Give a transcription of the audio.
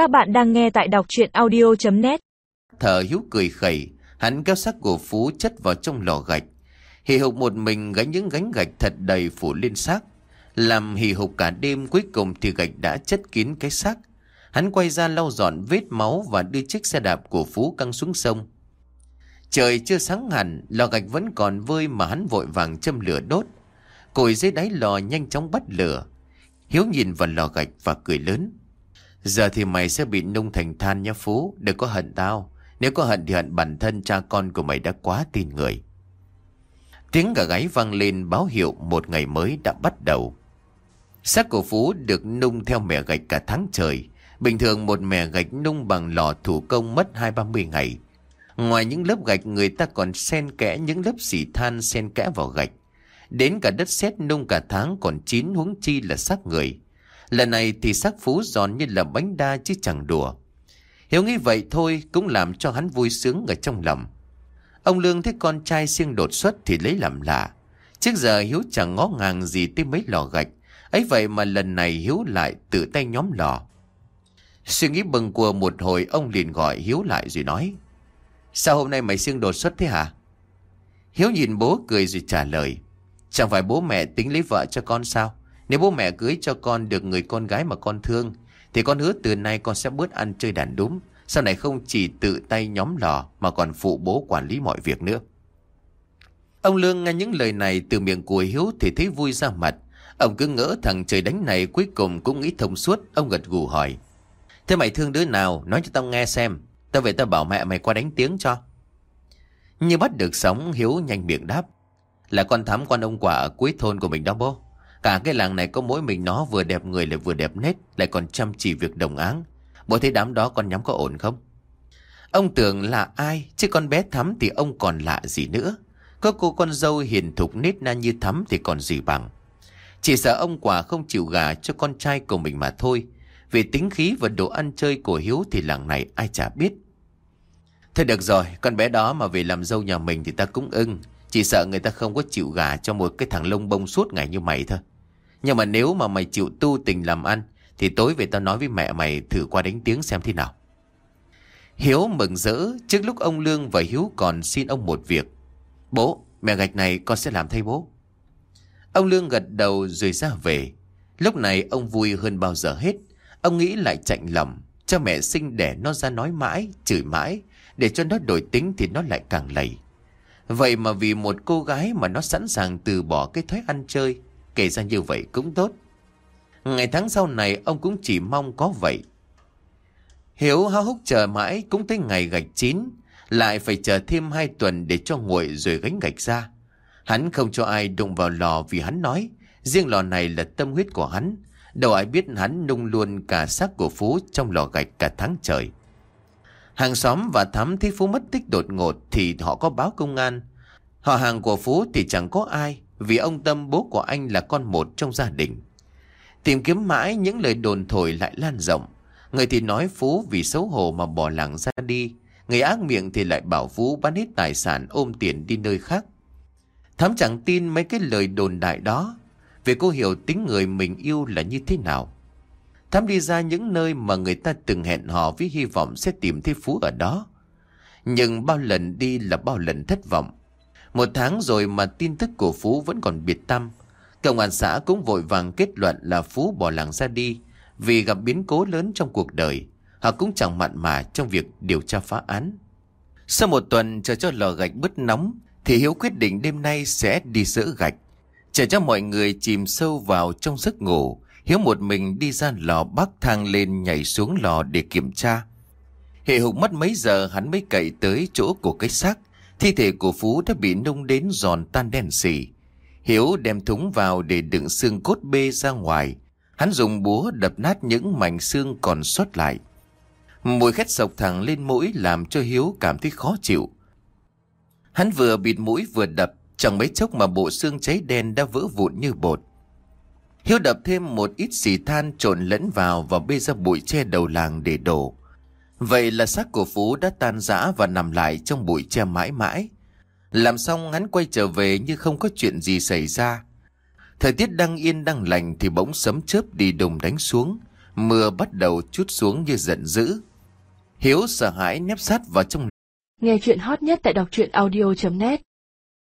Các bạn đang nghe tại đọc chuyện audio.net Thở hiếu cười khẩy, hắn kéo xác của Phú chất vào trong lò gạch. Hì hục một mình gánh những gánh gạch thật đầy phủ lên xác. Làm hì hục cả đêm cuối cùng thì gạch đã chất kín cái xác. Hắn quay ra lau dọn vết máu và đưa chiếc xe đạp của Phú căng xuống sông. Trời chưa sáng hẳn, lò gạch vẫn còn vơi mà hắn vội vàng châm lửa đốt. Cồi dưới đáy lò nhanh chóng bắt lửa. Hiếu nhìn vào lò gạch và cười lớn. Giờ thì mày sẽ bị nung thành than nhá Phú, đừng có hận tao. Nếu có hận thì hận bản thân cha con của mày đã quá tin người. Tiếng gà gáy vang lên báo hiệu một ngày mới đã bắt đầu. Xác của Phú được nung theo mẻ gạch cả tháng trời. Bình thường một mẻ gạch nung bằng lò thủ công mất hai ba mươi ngày. Ngoài những lớp gạch người ta còn xen kẽ những lớp xỉ than xen kẽ vào gạch. Đến cả đất sét nung cả tháng còn chín huống chi là xác người. Lần này thì xác Phú giòn như là bánh đa chứ chẳng đùa. Hiếu nghĩ vậy thôi cũng làm cho hắn vui sướng ở trong lòng. Ông Lương thấy con trai siêng đột xuất thì lấy làm lạ. Trước giờ Hiếu chẳng ngó ngàng gì tới mấy lò gạch. ấy vậy mà lần này Hiếu lại tự tay nhóm lò. Suy nghĩ bừng của một hồi, ông liền gọi Hiếu lại rồi nói. Sao hôm nay mày siêng đột xuất thế hả? Hiếu nhìn bố cười rồi trả lời. Chẳng phải bố mẹ tính lấy vợ cho con sao? Nếu bố mẹ cưới cho con được người con gái mà con thương, Thì con hứa từ nay con sẽ bớt ăn chơi đàn đúng Sau này không chỉ tự tay nhóm lò Mà còn phụ bố quản lý mọi việc nữa. Ông Lương nghe những lời này từ miệng của Hiếu Thì thấy vui ra mặt. Ông cứ ngỡ thằng trời đánh này cuối cùng cũng nghĩ thông suốt, Ông gật gù hỏi. Thế mày thương đứa nào? Nói cho tao nghe xem. Tao về tao bảo mẹ mày qua đánh tiếng cho. Như bắt được sống Hiếu nhanh miệng đáp. Là con thám quan ông quả ở cuối thôn của mình đó bố. Cả cái làng này có mỗi mình nó vừa đẹp người lại vừa đẹp nết Lại còn chăm chỉ việc đồng áng. Bố thấy đám đó con nhắm có ổn không? Ông tưởng là ai Chứ con bé Thắm thì ông còn lạ gì nữa. Có cô con dâu hiền thục nết na như Thắm thì còn gì bằng. Chỉ sợ ông quả không chịu gà cho con trai của mình mà thôi. Vì tính khí và đồ ăn chơi của Hiếu thì làng này ai chả biết. Thôi được rồi, con bé đó mà về làm dâu nhà mình thì ta cũng ưng. Chỉ sợ người ta không có chịu gà cho một cái thằng lông bông suốt ngày như mày thôi nhưng mà nếu mà mày chịu tu tình làm ăn Thì tối về tao nói với mẹ mày thử qua đánh tiếng xem thế nào. Hiếu mừng rỡ Trước lúc ông Lương và Hiếu còn xin ông một việc. Bố, mẹ gạch này con sẽ làm thay bố. Ông Lương gật đầu rồi ra về. Lúc này ông vui hơn bao giờ hết. Ông nghĩ lại chạnh lòng Cho mẹ sinh đẻ nó ra nói mãi Chửi mãi Để cho nó đổi tính thì nó lại càng lầy. Vậy mà vì một cô gái mà nó sẵn sàng từ bỏ cái thói ăn chơi Kể ra như vậy cũng tốt. Ngày tháng sau này, ông cũng chỉ mong có vậy. Hiếu háo húc chờ mãi, cũng tới ngày gạch chín, Lại phải chờ thêm hai tuần để cho nguội rồi gánh gạch ra. Hắn không cho ai đụng vào lò vì hắn nói, Riêng lò này là tâm huyết của hắn. Đâu ai biết hắn nung luôn cả xác của Phú trong lò gạch cả tháng trời. Hàng xóm và thắm thấy Phú mất tích đột ngột thì họ có báo công an. Họ hàng của Phú thì chẳng có ai vì ông Tâm, bố của anh là con một trong gia đình. Tìm kiếm mãi những lời đồn thổi lại lan rộng. Người thì nói Phú vì xấu hổ mà bỏ làng ra đi. Người ác miệng thì lại bảo Phú bán hết tài sản ôm tiền đi nơi khác. thám chẳng tin mấy cái lời đồn đại đó. Vì cô hiểu tính người mình yêu là như thế nào. thám đi ra những nơi mà người ta từng hẹn hò với hy vọng sẽ tìm thấy Phú ở đó. Nhưng bao lần đi là bao lần thất vọng. Một tháng rồi mà tin tức của Phú vẫn còn biệt tâm. Công an xã cũng vội vàng kết luận là Phú bỏ làng ra đi vì gặp biến cố lớn trong cuộc đời. Họ cũng chẳng mặn mà trong việc điều tra phá án. Sau một tuần chờ cho lò gạch bứt nóng thì Hiếu quyết định đêm nay sẽ đi dỡ gạch. Chờ cho mọi người chìm sâu vào trong giấc ngủ, Hiếu một mình đi ra lò bắc thang lên nhảy xuống lò để kiểm tra. Hệ hục mất mấy giờ hắn mới cậy tới chỗ của cái xác Thi thể của Phú đã bị nung đến giòn tan đen xỉ. Hiếu đem thúng vào để đựng xương cốt bê ra ngoài. Hắn dùng búa đập nát những mảnh xương còn sót lại. Mùi khét sộc thẳng lên mũi làm cho Hiếu cảm thấy khó chịu. Hắn vừa bịt mũi vừa đập, chẳng mấy chốc mà bộ xương cháy đen đã vỡ vụn như bột. Hiếu đập thêm một ít xì than trộn lẫn vào và bê ra bụi che đầu làng để đổ. Vậy là xác của Phú đã tan rã và nằm lại trong bụi tre mãi mãi. Làm xong, hắn quay trở về như không có chuyện gì xảy ra. Thời tiết đang yên, đang lành thì bỗng sấm chớp đi đùng đánh xuống. Mưa bắt đầu chút xuống như giận dữ. Hiếu sợ hãi nép sát vào trong Nghe chuyện hot nhất tại đọc truyện audio.net